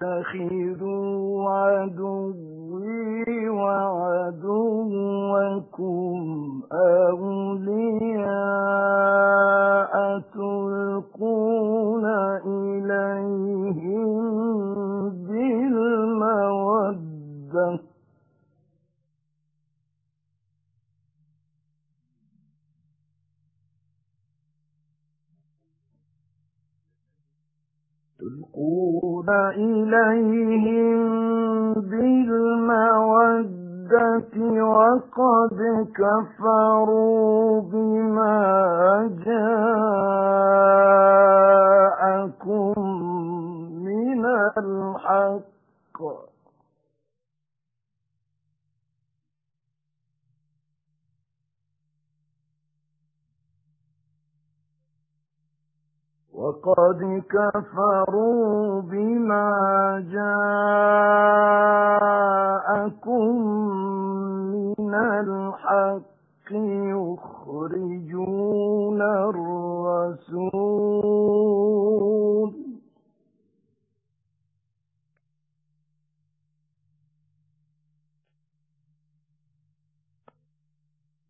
تتخذوا عدوي وعدوكم أولياء تلقون إليهم بالمودة. تلقون إليهم بالمودة وقد كفروا بما جاءكم من الحق وقد كفروا بما جاءكم من الحق يخرجون الرسول.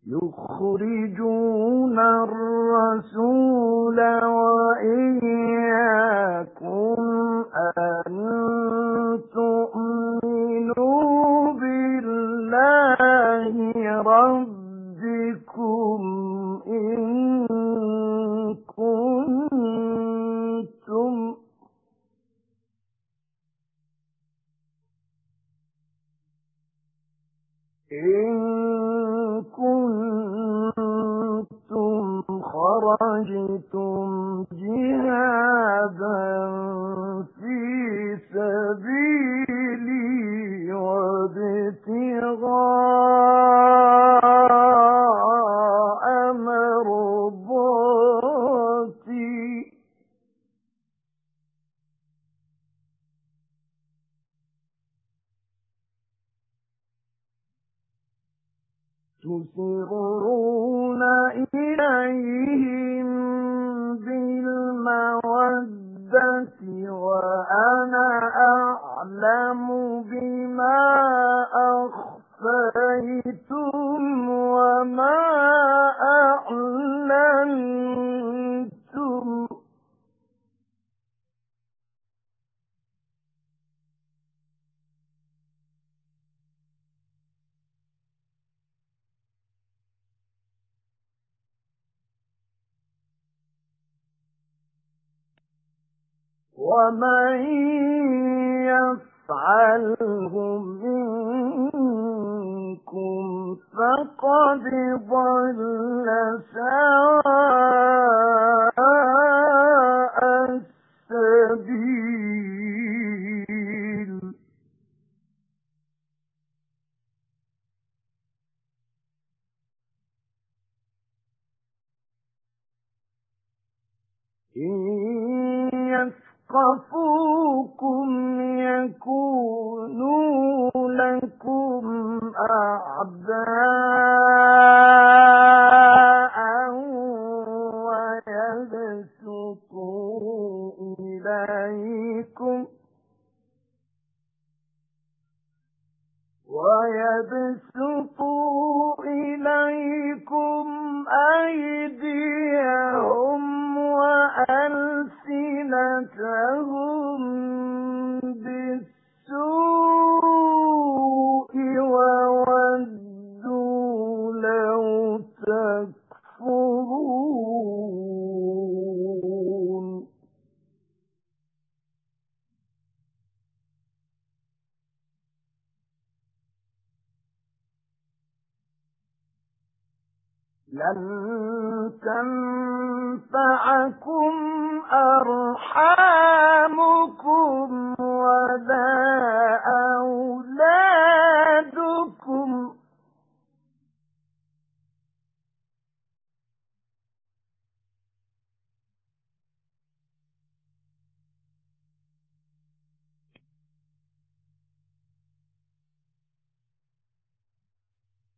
يخرجون الرسول وإياكم تسرون إليهم بالمودة وأنا أعلم بما أخفيتم وما منكم فقد ضل سواء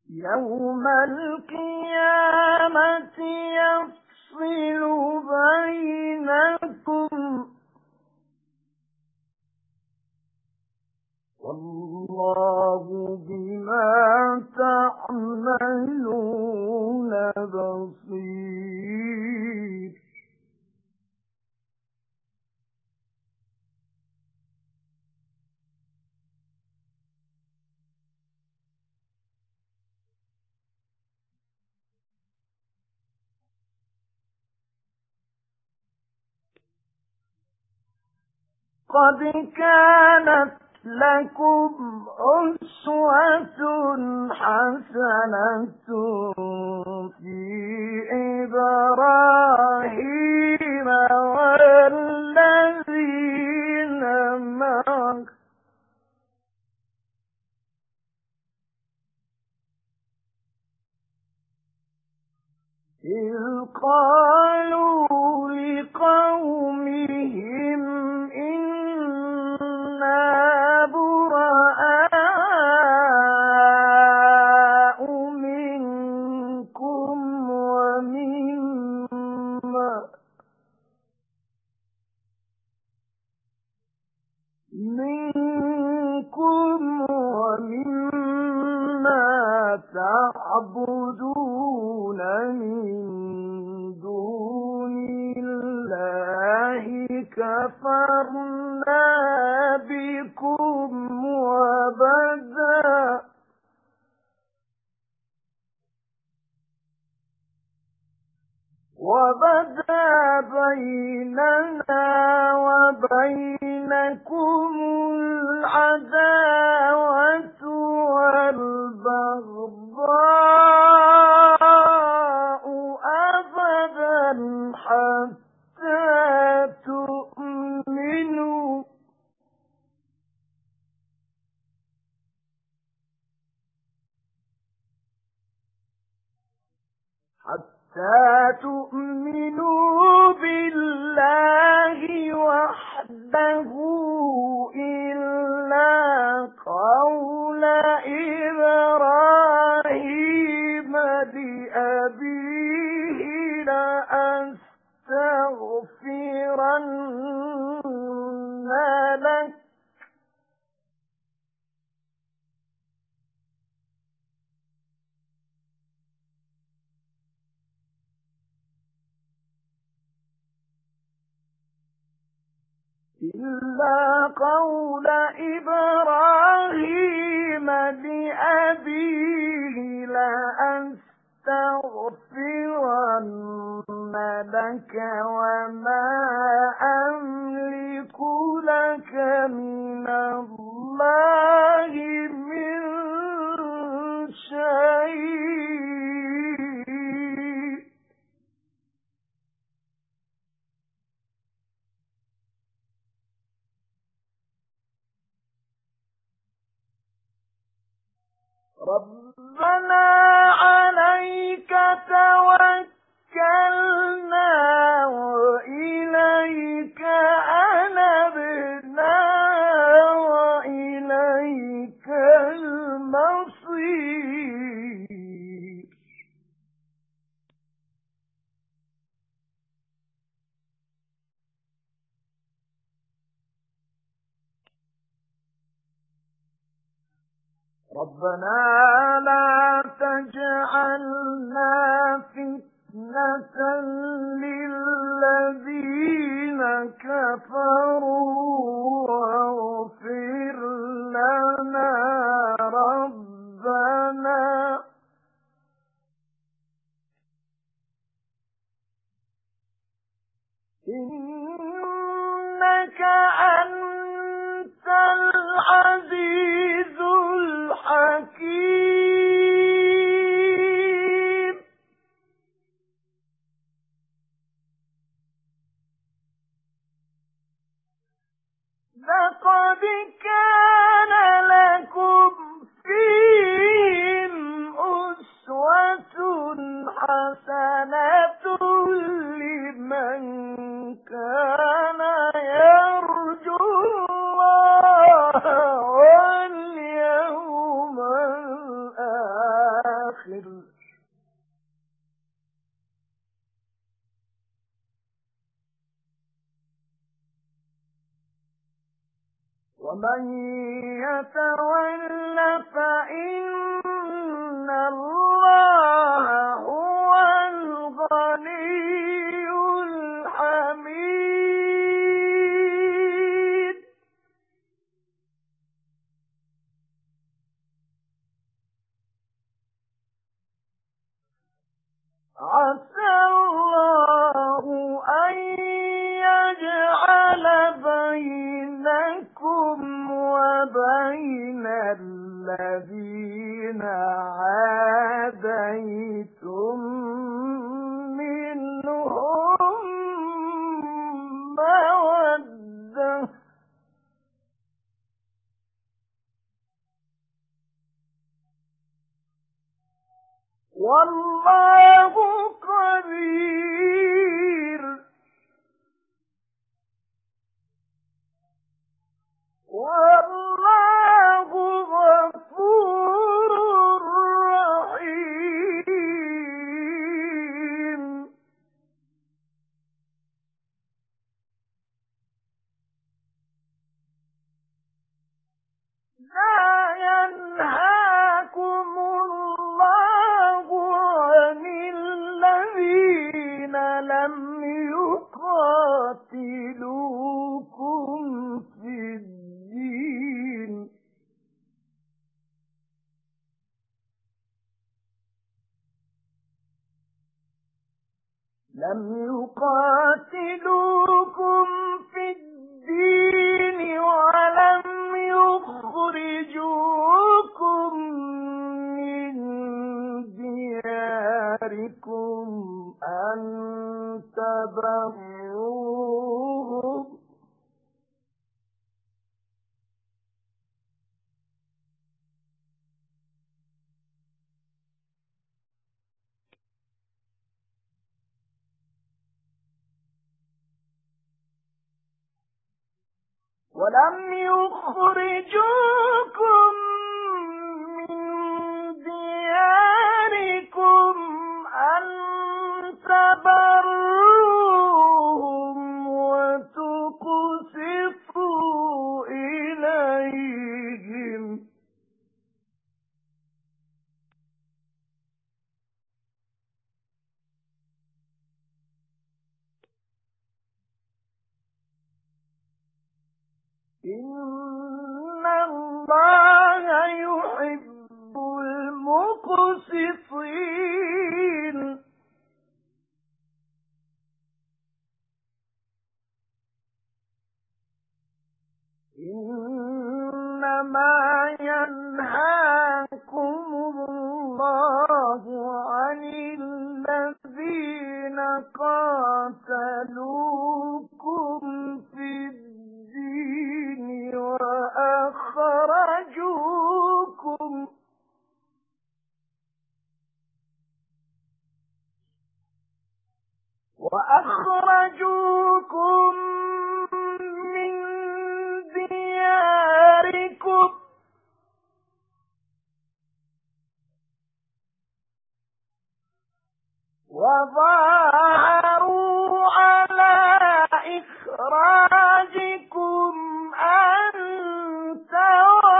يوم القيامة يفصل بينكم. والله بما تعملون بصير. قد كانت لكم أسوة حسنة في إبراهيم والذين معه. إذ قالوا وبدا بيننا وبينكم لك. إلا قول إبراهيم لأبيه لأستغفرن لك وما أملك لك من الله من شيء. ربنا إنك دياركم أن تبروهم ولم يخرجوكم إِنَّ اللَّهَ يُحِبُّ الْمُقْسِطِينَ وظاهروا على إخراجكم أن تولوهم.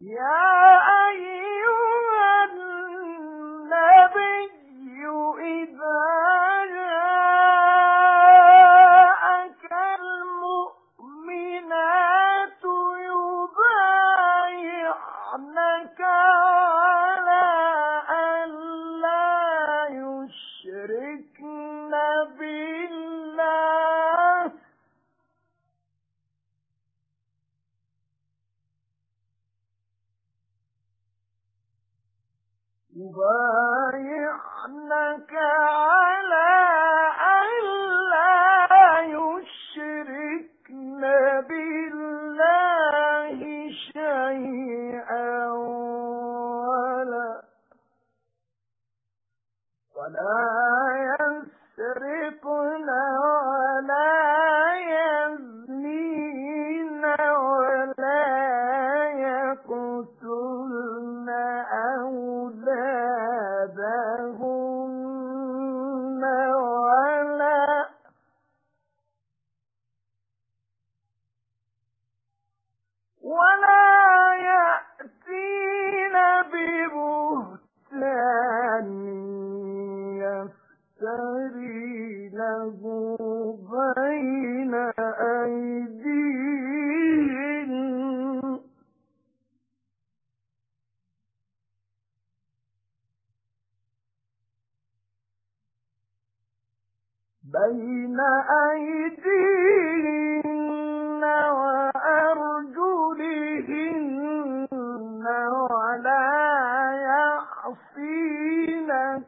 يا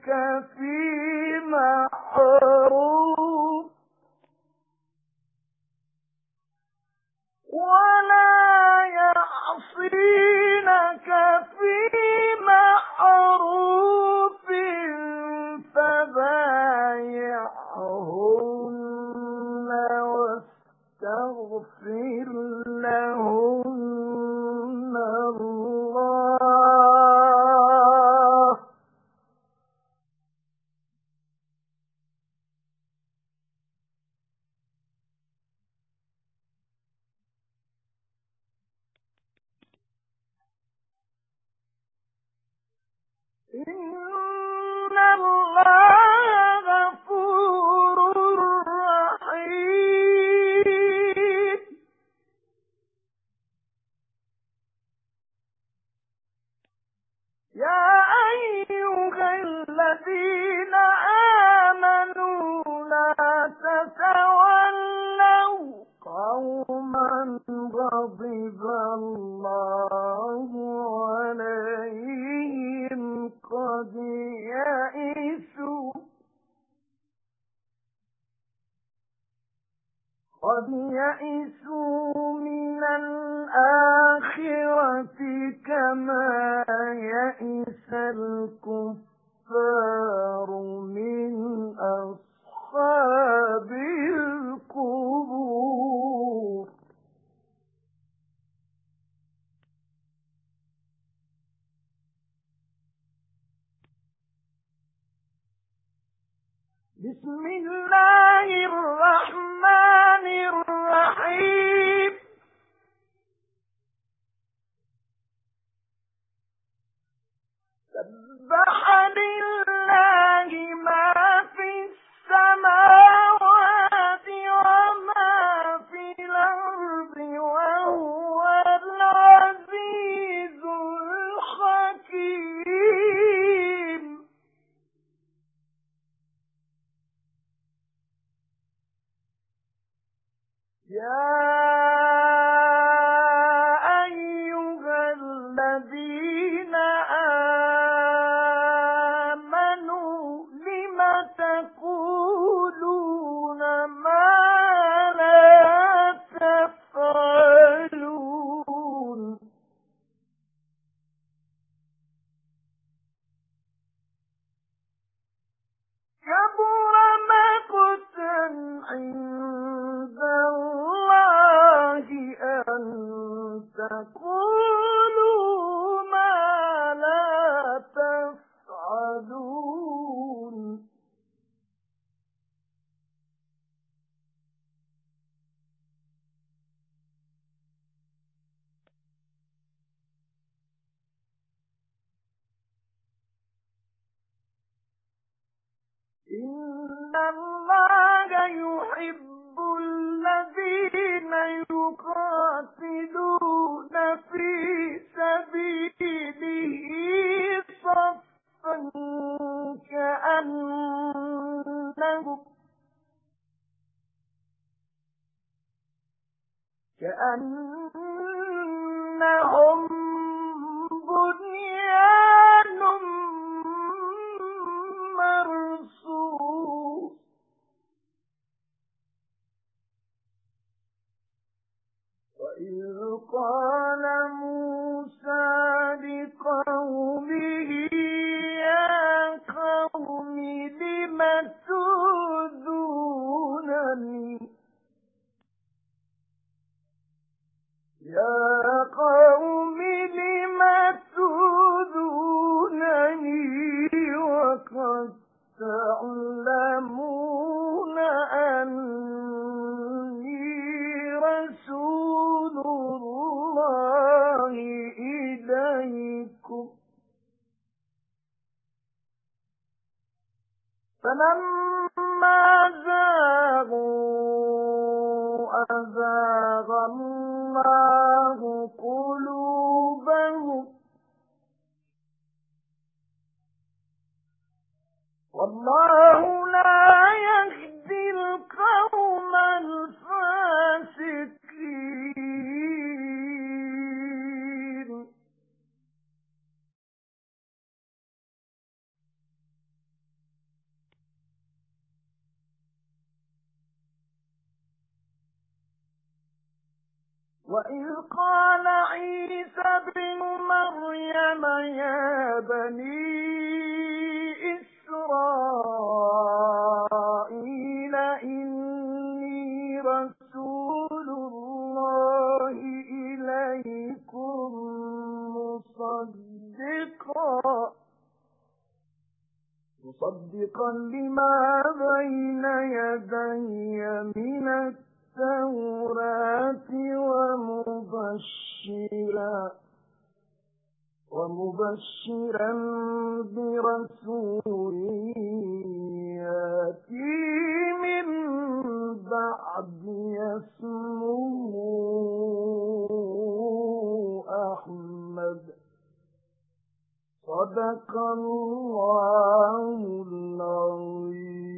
يعصينك بسم الله مريم يا بني إسرائيل إني رسول الله إليكم مصدقا. مصدقا لما بين يدي من التوراة ومبشرا. ومبشرا برسول يأتي من بعد يسمه أحمد. صدق الله العظيم.